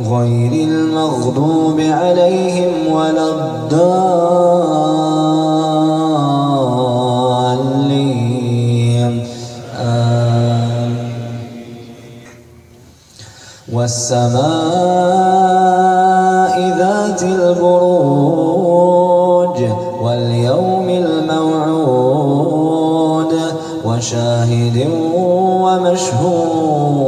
غير المغضوب عليهم ولا الضالين. والسماء ذات البروج واليوم الموعود وشاهد ومشهود.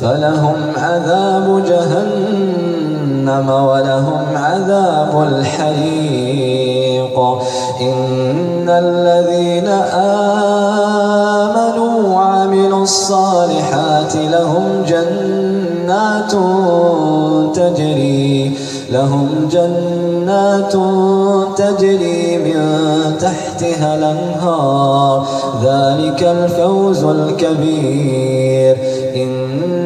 فلهم عذاب جهنم ولهم عذاب الحريق. إن الذين آمنوا وعملوا الصالحات لهم جنات تجري لهم جنات تجري من تحتها الأنهار. ذلك الفوز الكبير. إن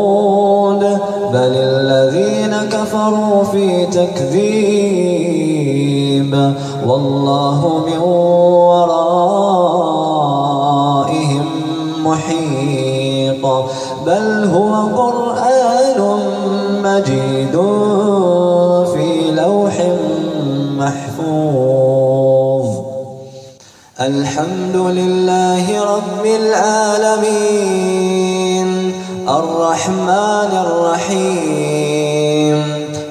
كفروا في تكذيب والله من ورائهم محيط بل هو قرآن مجيد في لوح محفوظ. الحمد لله رب العالمين. الرحمن الرحيم.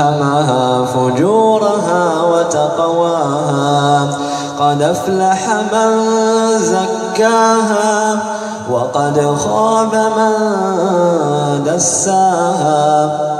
فألهمها فجورها وتقواها. قد أفلح من زكاها وقد خاب من دساها.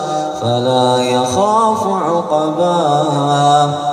فلا يخاف عقباها.